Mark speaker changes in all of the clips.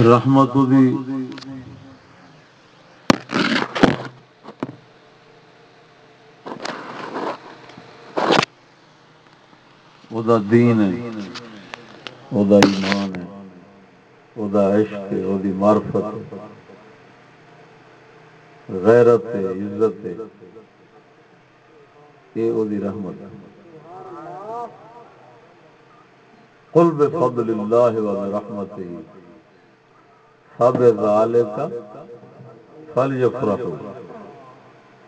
Speaker 1: رحمت دی۔ او دا دین ہے، او دا ایمان ہے، او دا عشق ہے، او دی معرفت ہے۔ غیرت ہے، عزت ہے۔ یہ او دی رحمت ہے۔ قل بفضل اللہ و برحمتہ فبذالک فلیفرحوا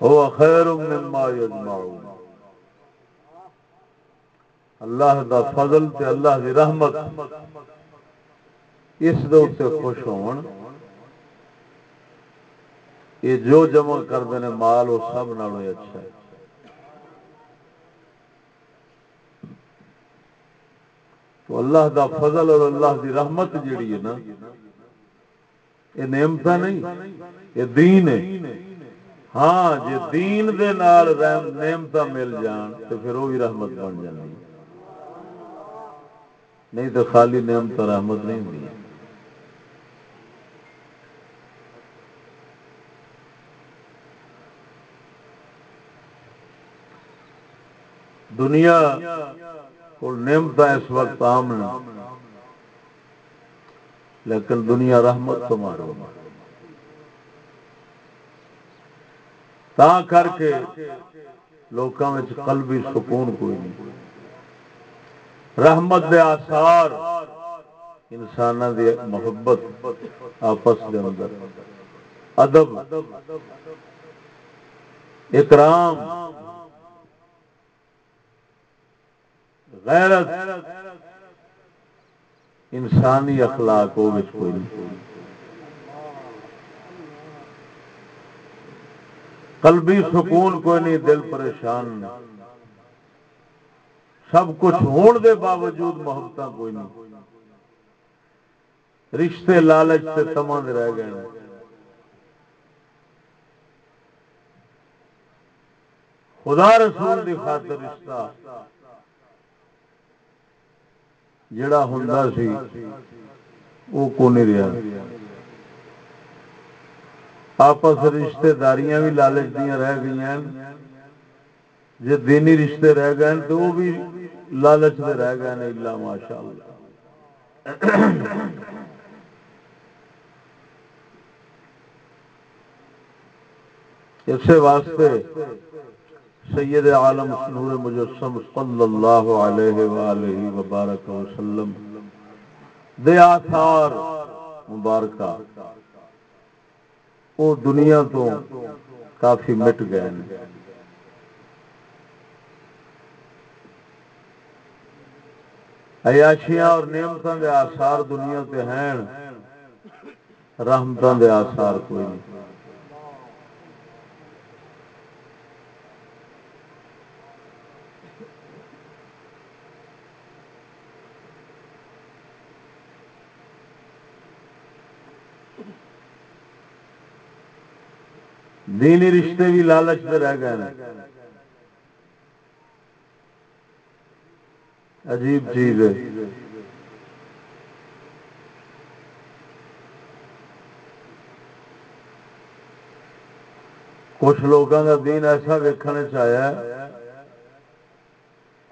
Speaker 1: هو خیر مما یجمعون اللہ دا فضل تے اللہ دی رحمت اس دے تے خوش ہون۔ یہ جو جمع کردے نے مال وہ سب نالوں اچھا ہے۔ تو اللہ دا فضل اور اللہ دی رحمت جیڑی ہے نا یہ نعمت نہیں، یہ دین ہے۔ ہاں جی دین دے نال نعمت مل جان تو پھر وہ بھی رحمت بن جانی نہیں تو خالی نعمت رحمت نہیں ہوئی دنیا کو نعمت اس وقت عام لیکن دنیا رحمت تو مارو۔ تا کر کے لوکاں وچ قلبی سکون کوئی نہیں۔ رحمت دے آثار انساناں دی محبت آپس دے اندر۔ ادب، اکرام، غیرت انسانی اخلاق وہ کوئی نہیں۔ قلبی سکون کوئی نہیں، دل پریشان۔ سب کچھ ہون دے باوجود محبت کوئی نہیں۔ رشتے لالچ سے تما رہ گئے۔ خدا رسول دی خاطر رشتہ۔ جڑا ہوں سی وہ کو نہیں رہا آپس رشتے داریاں بھی لالچ دیا رہ گئی ہیں جی دینی رشتے رہ گئے ہیں تو وہ بھی لالچ دے رہ گئے نہیں اللہ ماشاء اللہ واسطے سید عالم نور مجسم صلی اللہ علیہ وآلہ وبارک وسلم، دے آثار مبارکہ وہ دنیا تو کافی مٹ گئے ہیں۔ عیاشیاں اور نعمتوں دے آثار دنیا تے ہیں رحمتوں دے آثار کوئی نہیں۔ دینی رشتے بھی لالچ میں رہ گئے عجیب چیز ہے۔ کچھ لوگوں کا دین ایسا ویکنے چاہیا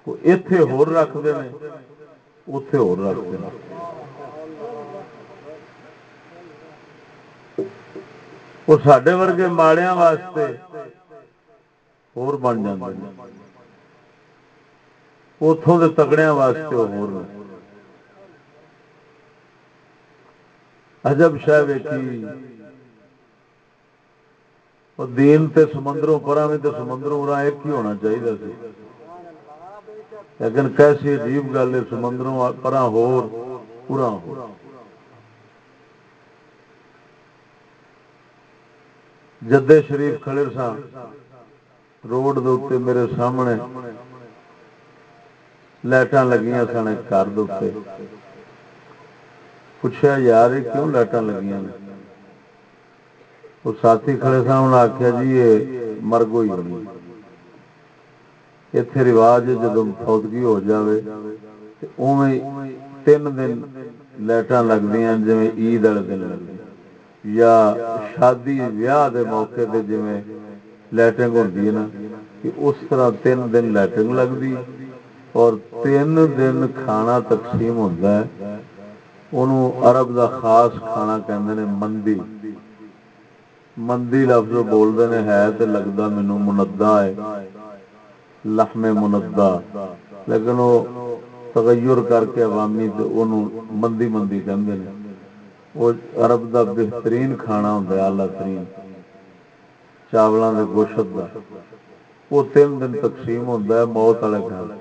Speaker 1: اتے ہور رکھتے ہیں اتے ہور رکھتے ہیں وہ سڈے ورگے ماڑیا واسطے ہور بن جاتے اتوں کے تگڑیا واسطے وہ ہور عجب شہ ویکھی دین تے سمندروں پرا بھی تو سمندروں را ایک ہی ہونا چاہیے سی لیکن کیسی عجیب گل ہے سمندروں پرا ہور پورا ہو جدے شریف کھڑے سا روڈ دے میرے سامنے لائٹاں لگیاں سن گھر دے پوچھا یار کیوں لائٹاں لگیاں وہ ساتھی کھڑے سا انہیں آخیا جی یہ مرگ ہوئی ہونی اتے رواج جب فوتگی ہو جاوے اویں تین دن لائٹاں لگدیاں جویں عید والے دن لگدی یا شادی ویاہ دے موقع تے جویں لائٹنگ ہوندی ہے نا کہ اس طرح تین دن لائٹنگ لگدی اور تین دن کھانا تقسیم ہوتا ہے انہوں عرب دا خاص کھانا کہندے نے مندی مندی لفظ بولتے ہیں ہے تو لگتا مینو مندا ہے لحم مندا لیکن وہ تغیر کر کے عوامی مندی مندی کہتے ہیں وہ عرب دا بہترین کھانا ہوں آلہ ترین چاولوں کے گوشت کا وہ تین دن تقسیم ہوتا ہے موت والے گھر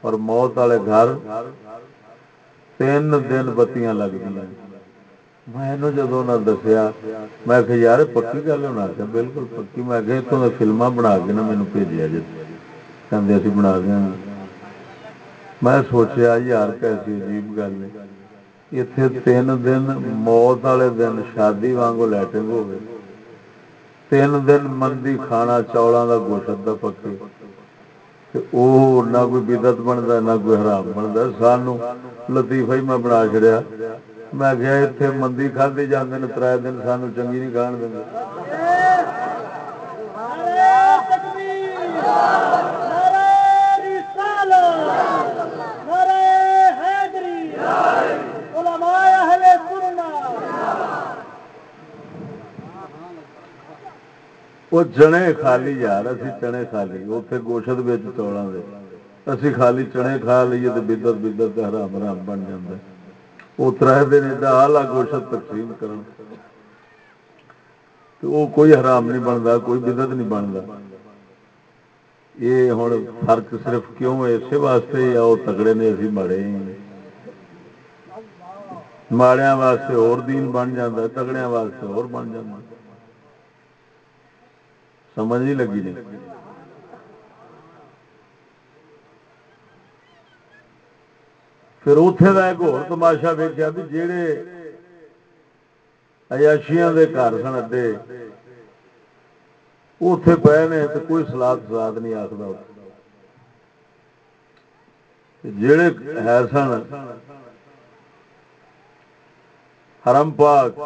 Speaker 1: اور موت والے گھر تین دن بتیاں لگتی ہیں میں جدو نہ دسیا میں کہ یار پکی گل ہونا کہ بالکل پکی میں کہ اتوں فلما بنا کے نا مینو بھیجیا جی کہ اسی بنا دیا میں سوچیا یار کیسی عجیب گل ہے اتنے تین دن موت والے دن شادی وانگو لائٹنگ ہو گئے تین دن مندی کھانا چولاں کا گوشت کا پکے نہ کوئی بدت بنتا نہ کوئی حرام بنتا سانو لطیفہ ہی میں بنا چڑیا میں گیا اتنے مندی کھدی جانے تر دن سانو چنگی نہیں کھان دیں وہ چنے خالی یار اسی چنے خالی اتنے گوشت چوڑا دے اسی خالی چنے کھا لیے تو بدت بدت حرام حرام بن جائے وہ تر دن ایڈا آلہ گوشت تقسیم کرن تو وہ کوئی حرام نہیں بنتا کوئی بدت نہیں بنتا یہ ہوں فرق صرف کیوں اسی واسطے یا وہ تگڑے نے اسی ماڑے ماڑیا واسطے اور دین بن جاتا تگڑیا واسطے اور بن جاتا سمجھ نہیں لگی نہیں پھر اتے کا ایک اور تماشا ویکیا بھی جہے ایاشیا کے گھر سن اڈے اتے پے نے تو کوئی سلاد سلاد نہیں آخر جڑے ہے سن حرم پاک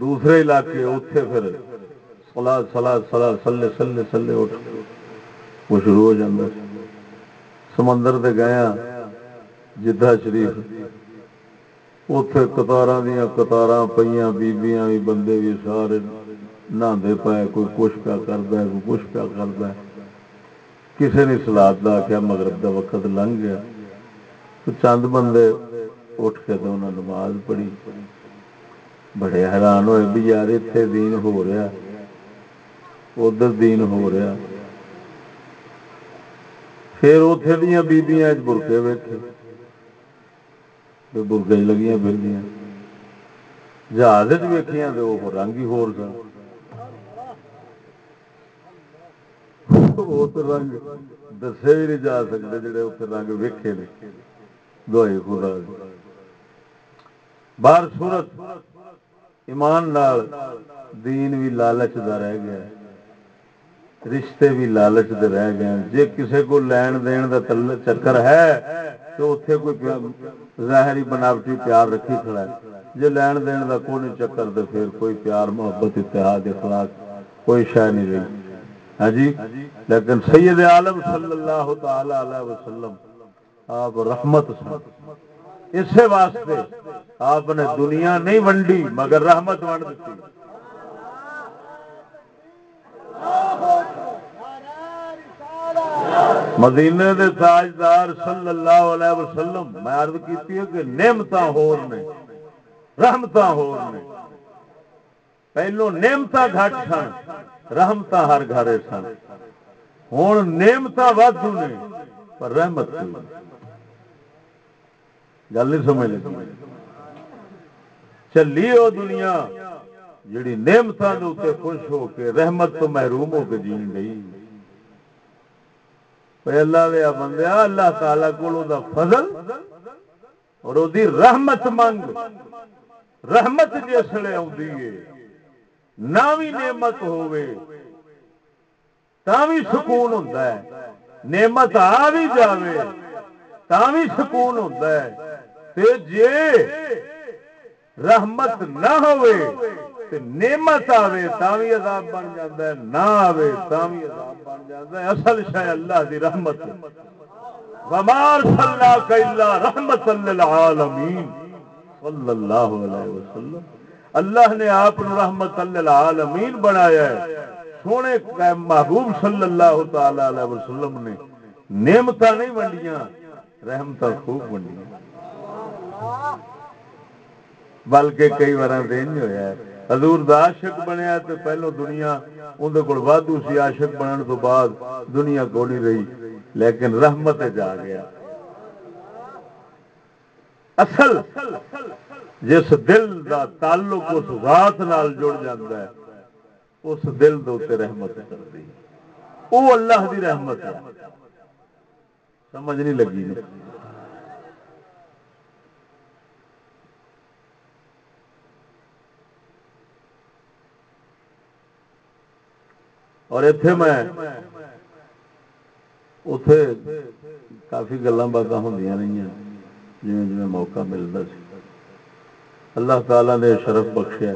Speaker 1: دوسرے علاقے اتے پھر سلا سلا سلا سلے سلے سلے اٹھ وہ شروع ہو جاتا سمندر سے گیا جدہ شریف۔ اتے کتار دیا کتار پہ بیبیاں بھی بندے بھی سارے نہے پائے، کوئی کچھ پیا کرتا ہے، کوئی کچھ پیا کرتا ہے۔ کسی نے سلاد کا آخیا مغرب کا وقت لنگ گیا۔ تو چند بندے اٹھ کے تو انہیں نماز پڑھی۔ بڑے حیران ہوئے بھی یار اتنے دین ہو رہا ادھر دین ہو رہا پھر اتنے دیا بیبیاں برکے ویٹے برکے لگیاں پھر دیا جہاز ویخیا تو وہ رنگ ہی ہو رنگ دسے بھی نہیں جا سکتے جڑے اتنے رنگ ویکھے نے دوائی خدا باہر سورت ایمان نال دین بھی لالچ دا رہ گیا رشتے بھی لالچ دے رہ گئے جے کسے کو لین دین دا چکر ہے تو اتنے کوئی ظاہری بناوٹی پیار رکھی کھڑا ہے۔ جے لین دین دا کوئی چکر تو پھر کوئی پیار، محبت، اتحاد، اخلاق، کوئی شہ نہیں رہی۔ ہاں جی؟ لیکن سید عالم صلی اللہ تعالی علیہ وسلم آپ رحمت اسی واسطے آپ نے دنیا نہیں ونڈی، مگر رحمت ونڈ دیتی۔ مدینے دے تاجدار صلی اللہ علیہ وسلم، میں عرض کیتی ہے کہ نعمت ہور نے رحمت ہور نے۔ پہلو نعمت گھٹ سن رحمت ہر گھر سن۔ ہوں نعمت وادو نے، پر رحمت گل نہیں سمجھ لگی۔ چلی وہ دنیا جڑی نعمتوں کے اتنے خوش ہو کے رحمت تو محروم ہو کے جی ڈی اللہ دیا بندے، اللہ تعالی کو فضل اور او دی رحمت منگ۔ رحمت جسے آتی ہے۔ نعمت سکون ہوتا ہے۔ نعمت آ بھی جائے تا بھی سکون ہوتا ہے۔ تے جے رحمت نہ ہوئے تے نعمت آوے تاوی عذاب بن جاندا ہے، نہ آوے تاوی عذاب بن جاندا ہے۔ اصل شے اللہ دی رحمت ہے۔ ومار صلی اللہ کا الا رحمت للعالمین صلی اللہ علیہ وسلم۔ اللہ نے آپ رحمت للعالمین بنایا ہے۔ سونے محبوب صلی اللہ تعالی علیہ وسلم نے نعمتاں نہیں ونڈیاں، رحمتاں خوب ونڈیاں۔ بلکہ کئی بار دین ہویا حضور دا عاشق بنیا تے پہلو دنیا اون دے وادو سی عاشق بنن تو بعد دنیا کولی رہی۔ لیکن رحمت جا گیا۔ اصل جس دل دا تعلق اس ذات نال جڑ جاندا ہے، اس دل دے اوتے رحمت کردی او اللہ دی رحمت ہے۔ سمجھ نہیں لگی۔ نہیں اور اتے میں اتے کافی گلیں باتیں ہوں رہی جی جی موقع ملتا سی۔ اللہ تعالی نے شرف بخشیا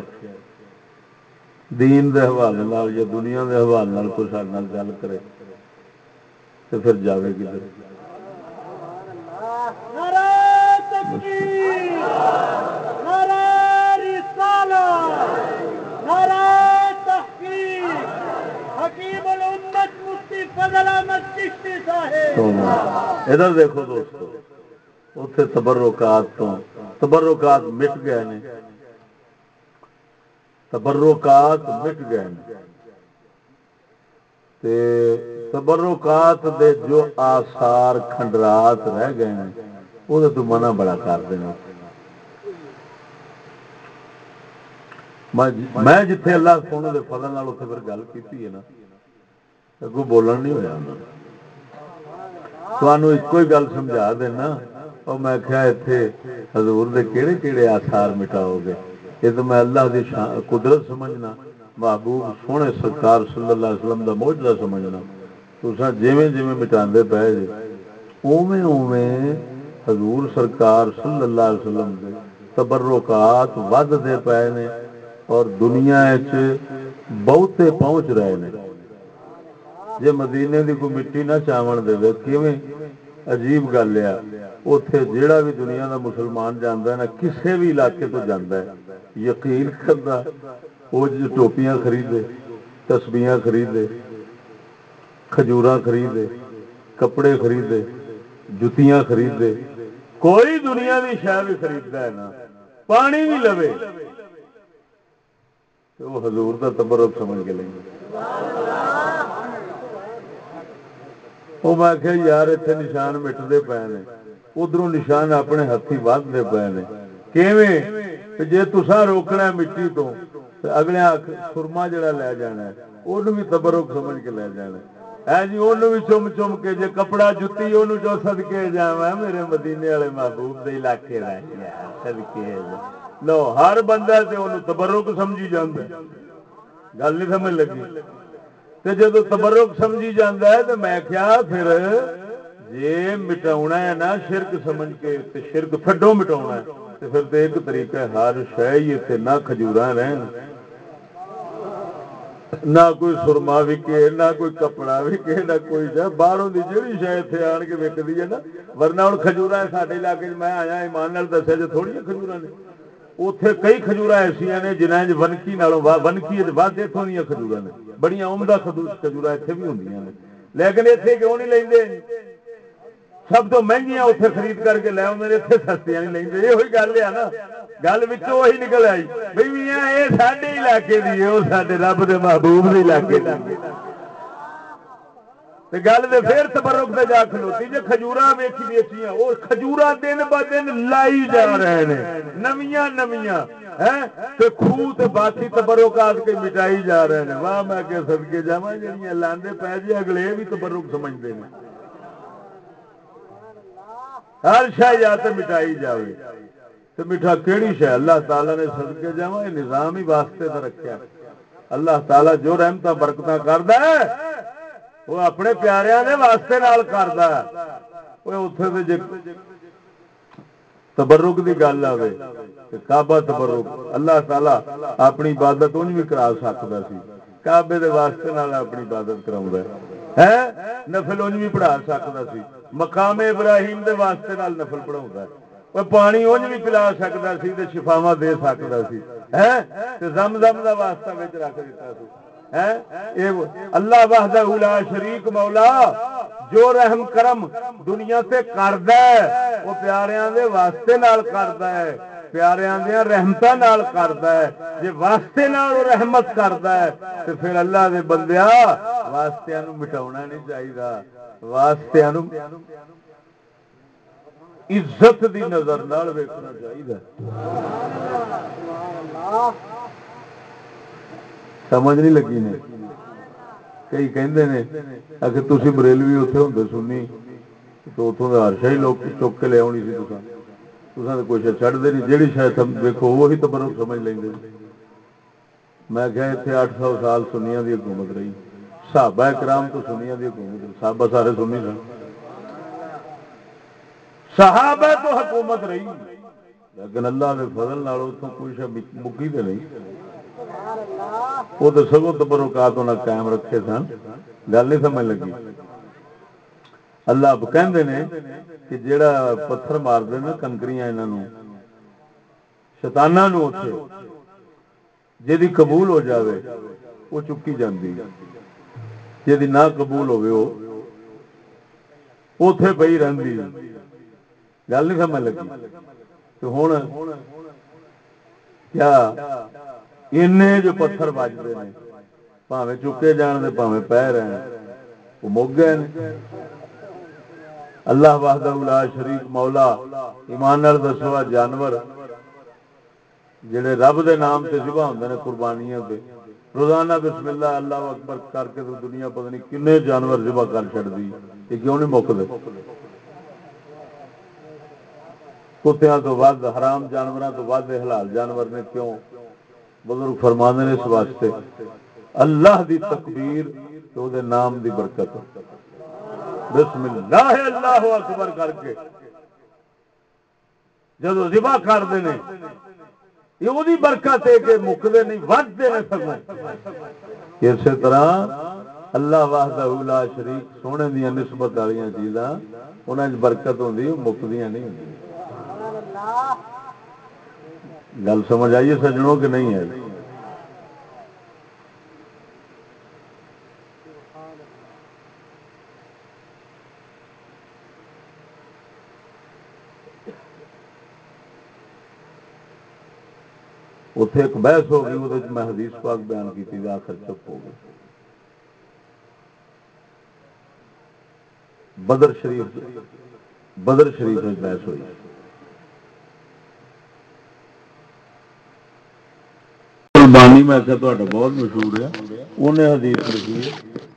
Speaker 1: دین دے حوالے نال یا دنیا دے حوالے نال کوئی سارے نال گل کرے
Speaker 2: تو پھر جاوے کدھر۔ تو ادھر دیکھو دوستو اتنے تبرکات تو، تبرکات مٹ
Speaker 1: گئے نے۔ تبرکات مٹ گئے نے۔ تے تبرکات دے جو آثار کھنڈرات رہ گئے ہیں وہ تو منع بڑا کر دینا میں جتھے اللہ سونے دے فضل نال اوتھے پھر گل کیتی ہے نا، اگوں بولن نہیں ہویا تمہوں ایکو گل سمجھا دینا اور میں کیا اتنے حضور دے کیڑے کیڑے آثار مٹاؤ گے یہ تو میں اللہ دی قدرت سمجھنا محبوب سونے سرکار صلی اللہ علیہ وسلم دا موجودہ سمجھنا تسا جویں جویں مٹاندے پئے جی اوویں اوویں حضور سرکار صلی اللہ علیہ وسلم دے تبرکات ودتے پئے نے اور دنیا وچ بہتے پہنچ رہے نے جے مدینے دی کوئی مٹی نہ چاون دے کیویں؟ عجیب گل ہے۔ اوتھے جیڑا بھی دنیا دا مسلمان جاندا ہے نا، کسے بھی علاقے تو جاندا ہے۔ یقین کردا، او جو ٹوپیاں خریدے، تسبیحاں خریدے، کھجوراں خریدے، کپڑے خریدے، جتیاں خریدے۔ کوئی دنیا دی شے بھی خریدتا ہے نا، پانی بھی لوے۔ وہ حضور دا تبرک سمجھ کے لیں گے وہ میں کہ یار اتنے نشان مٹتے پے نے ادھر نشان اپنے ہاتھی ودتے پے نے کیویں جے تسا روکنا مٹی تو اگلے سرما جڑا لے جانا ہے انہوں بھی تبرک سمجھ کے لے جانا ہے جی انہوں بھی چم چم کے جے کپڑا جتی انہوں جو صدقے جاواں میرے مدینے والے محبوب دے علاقے رہ لو ہر بندہ تے انہوں تبرک سمجھی جاندا گل نہیں سمجھ لگی ਤੇ ਜਦੋਂ ਤਬਰਕ ਸਮਝੀ ਜਾਂਦਾ ਹੈ, ਤੇ ਮੈਂ ਕਿਹਾ ਫਿਰ ਜੇ ਮਿਟਾਉਣਾ ਹੈ ਨਾ ਸ਼ਿਰਕ ਸਮਝ ਕੇ, ਤੇ ਸ਼ਿਰਕ ਛੱਡੋ ਮਿਟਾਉਣਾ ਤੇ ਫਿਰ ਤੇ ਇੱਕ ਤਰੀਕਾ ਹਰ ਸ਼ੈ ਹੀ ਇੱਥੇ ਨਾ ਖਜੂਰਾਂ ਰਹਿਣ। ਨਾ ਕੋਈ ਸੁਰਮਾ ਵਿਕੇ, ਨਾ ਕੋਈ ਕਪੜਾ ਵਿਕੇ, ਨਾ ਕੋਈ ਜਾ ਬਾਹਰੋਂ ਦੀ ਜਿਹੜੀ ਸ਼ੈ ਇੱਥੇ ਆਣ ਕੇ ਵਿਕਦੀ ਹੈ ਨਾ, ਵਰਨਾ ਹੁਣ ਖਜੂਰਾਂ ਸਾਡੇ ਇਲਾਕੇ 'ਚ, ਮੈਂ ਆਇਆ, ਇਮਾਨ ਨਾਲ ਦੱਸਿਆ ਜੇ ਥੋੜੀਆਂ ਖਜੂਰਾਂ ਨੇ। ਉੱਥੇ ਕਈ ਖਜੂਰਾਂ ਐਸੀਆਂ ਨੇ ਜਿਨ੍ਹਾਂ 'ਚ ਵਨਕੀ ਨਾਲੋਂ ਵਨਕੀ ਦੇ ਵੱਧ ਇੱਥੋਂ ਦੀਆਂ ਖਜੂਰਾਂ ਨੇ। ਬੜੀਆਂ ਉਮਦਾ ਖਜੂਰਾਂ ਇੱਥੇ ਵੀ ਹੁੰਦੀਆਂ ਨੇ। ਲੇਕਿਨ ਇੱਥੇ ਕਿਉਂ ਨਹੀਂ ਲੈਂਦੇ? ਸਭ ਤੋਂ ਮਹਿੰਗੀਆਂ ਉੱਥੇ ਖਰੀਦ ਕਰਕੇ ਲੈ ਆਉਂਦੇ ਨੇ, ਇੱਥੇ ਸਸਤੀਆਂ ਨਹੀਂ ਲੈਂਦੇ। ਇਹੋ ਹੀ ਗੱਲ ਆ ਨਾ। ਗੱਲ ਵਿੱਚੋਂ ਉਹੀ ਨਿਕਲ ਆਈ। ਬਈ ਮੀਆਂ ਇਹ ਸਾਡੇ ਇਲਾਕੇ ਦੀ ਉਹ ਸਾਡੇ ਰੱਬ ਦੇ ਮਹਬੂਬ ਦੇ ਇਲਾਕੇ ਦੀ। گل تو پھر تبرک پہ جا کھلوتی جی کھجورا ویچی ویچیاں اور کھجورا دن ب دن لائی جا رہے ہیں۔ نمیاں نمیاں تے خوہ تے باقی تبرکات کے مٹائی جا رہے ہیں۔ واہ، میں کہ صدقے جاواں، جڑیاں لاندے پے جی اگلے بھی تبرک سمجھدے ہیں۔ ہر شے یا تے مٹائی جاوے۔ تے مٹھا کیڑی شے؟ اللہ تعالی نے صدقے جاواں اے نظام ہی واسطے دا رکھیا اللہ تعالی جو رحمتاں، برکتاں کردا ہے ਉਹ ਆਪਣੇ ਪਿਆਰਿਆਂ ਦੇ ਵਾਸਤੇ ਨਾਲ ਕਰਦਾ। ਓਏ ਉੱਥੇ ਤੇ ਜੇ ਤਬਰੁਕ ਦੀ ਗੱਲ ਆਵੇ ਤੇ ਕਾਬਾ ਤਬਰੁਕ, ਅੱਲਾਹ ਤਾਲਾ ਆਪਣੀ ਇਬਾਦਤ ਉਂਝ ਵੀ ਕਰਾ ਸਕਦਾ ਸੀ। ਕਾਬੇ ਦੇ ਵਾਸਤੇ ਨਾਲ ਆਪਣੀ ਇਬਾਦਤ ਕਰਾਉਂਦਾ ਹੈ। ਨਫਲ ਉਂਝ ਵੀ ਪੜਾ ਸਕਦਾ ਸੀ। ਮਕਾਮ ਇਬਰਾਹੀਮ ਦੇ ਵਾਸਤੇ ਨਾਲ ਨਫਲ ਪੜਾਉਂਦਾ ਉਹ ਪਾਣੀ ਉਂਝ ਵੀ ਪਿਲਾ ਸਕਦਾ ਸੀ ਤੇ ਸ਼ਿਫਾਵਾਂ ਦੇ ਸਕਦਾ ਸੀ। ਹੈ? ਤੇ ਜ਼ਮਜ਼ਮ ਦਾ ਵਾਸਤਾ ਵਿੱਚ ਰੱਖ ਦਿੱਤਾ ਸੀ। اللہ وحدہ لا شریک مولا، جو رحم کرم دنیا تے کردا ہے او پیاریاں دے واسطے نال کردا ہے، پیاریاں دیاں رحمتاں نال کردا ہے، جے واسطے نال رحمت کردا ہے، تے پھر اللہ دے بندیا واسطیاں نو مٹاونا نہیں چاہیدا واسطیاں نو عزت دی نظر نال ویکھنا چاہیدا سبحان اللہ اللہ سمجھ نہیں لگی نے کئی کہندے نے کہ تسی بریلوی اوتھے ہوندے سنی تو اوتھوں دا ہر لوک چوک کے لے اونی سی تساں تساں تے کوئی شے دے نہیں جیڑی شے تم دیکھو وہی تبرک سمجھ لیندے میں کہ ایتھے 800 سال سنیاں دی حکومت رہی صحابہ کرام تو سنیاں دی حکومت صحابہ سارے سنی سن صحابہ تو حکومت رہی لیکن اللہ دے فضل نال اوتھوں کوئی شے مکی تے نہیں وہ تو سگو تو قائم رکھے سن۔ گل نہیں سمجھ لگی۔ اللہ کہ جیڑا پتھر مار دے نا کنکریاں انہاں نو نو اوتھے جیدی قبول ہو جاوے وہ چکی جاندی جیدی نہ قبول ہوے او اوتھے پئی رہندی گل نہیں سمجھ لگی۔ تو کیا انہیں جو پتھر بجتے ہیں پاوے چکے جان دے پاوے پہ رہے وہ مک گئے نے اللہ وحدہ لا شریک مولا ایمان دسوا جانور جڑے رب دے نام سے ذبح ہوندے نے قربانیاں تے روزانہ بسم اللہ اللہ اکبر کر کے تو دنیا پتہ نہیں کنے جانور ذبح کر چھڑ دی یہ کیوں نہیں مک دے کتیا تو ود حرام جانوروں تو ود حلال جانور نے کیوں بزرگ فرمانے نے اس واسطے، اللہ دی تکبیر تو دے نام دی برکت۔ بسم اللہ اللہ اکبر کر کے۔ جدو ذبح کر دینے یہ وہ برکت ہے کہ مکدے نہیں ود دے سکتے اسی طرح اللہ وحدہ لا شریک، سونے دیا نسبت والیاں چیزاں، انہاں وچ برکت ہوندی مکدیاں نہیں ہوندی۔ سبحان اللہ گل سمجھ آئیے سجنوں کہ نہیں ہے؟ اتے ایک بحث ہو گئی وہ میں حدیث پاک بیان کی تھی آخر چپ ہو گئی۔ بدر شریف بدر شریف میں بحث ہوئی۔ کی میں کہ بہت مشہور ہے انہیں حدیث لکھی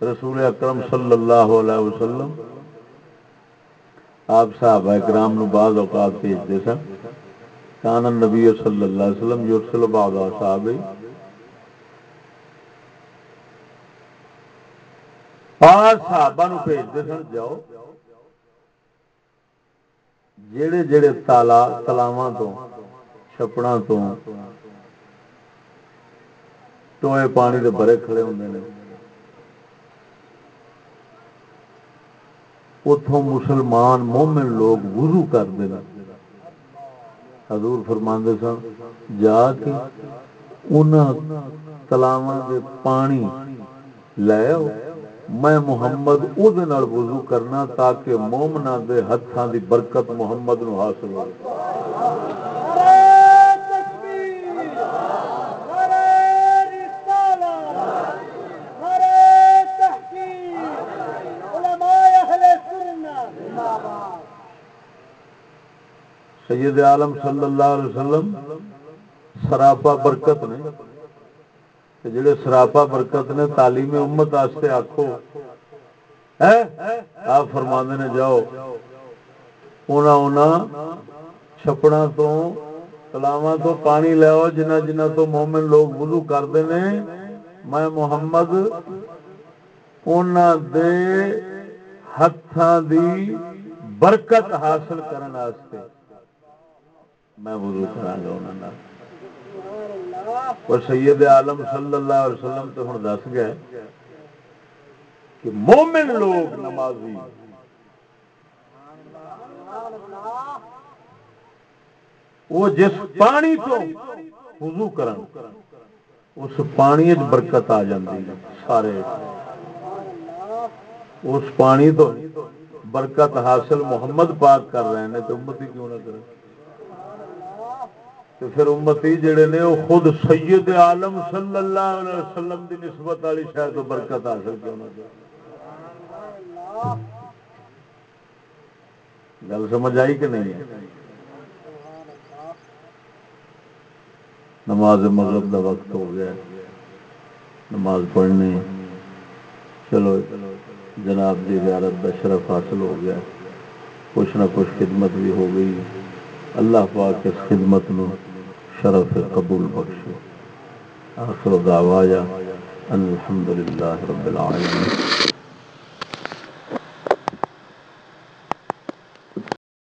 Speaker 1: رسول اکرم صلی اللہ علیہ وسلم آپ صحابہ کرام نو بعض اوقات بھیجتے سن کان نبی صلی اللہ علیہ وسلم یرسل بعض اصحاب بعض صحابہ نو بھیجتے سن جاؤ جڑے جڑے تالا تلاواں تو چھپڑاں تو ٹوئے پانی دے بھرے کھڑے ہوندے نے۔ اتوں مسلمان مومن لوگ وضو کرتے ہیں حضور فرماندے سن، جا کے انہاں تلاواں دے پانی لے آؤ، میں محمد او دے نال وضو کرنا تاکہ مومنا دے ہتھاں دی برکت محمد نو حاصل ہو۔ سید عالم صلی اللہ علیہ وسلم سراپا برکت نے جڑے سراپا برکت نے تعلیم امت واسطے آخو آپ فرما نے جاؤ، اونا اونا چھپڑا تو تلاواں تو پانی لیاؤ جنہ جنہ تو مومن لوگ وضو کرتے ہیں میں محمد اونا دے ہتھاں دی برکت حاصل کرنے میں وضو کرا گا انہوں نے اور سید عالم صلی اللہ علیہ وسلم تو ہوں دس گئے کہ مومن لوگ نمازی۔ وہ جس پانی تو وضو کرن، اس پانی برکت آ جاتی سارے۔ اس پانی تو برکت حاصل محمد پاک کر رہے ہیں تو امتی کیوں نہ کریں تو پھر امتی جڑے نے وہ خود سید عالم صلی اللہ علیہ وسلم دی نسبت والی شاید تو برکت حاصل کیوں نہ گل سمجھ آئی کہ نہیں؟ نماز مغرب کا وقت ہو گیا۔ نماز پڑھنی۔ چلو، جناب کی زیارت کا شرف حاصل ہو گیا۔ کچھ نہ کچھ خدمت بھی ہو گئی۔ اللہ پاک اس خدمت نو شرف قبول بخشو آخر دعوایا الحمد للہ رب العالمین.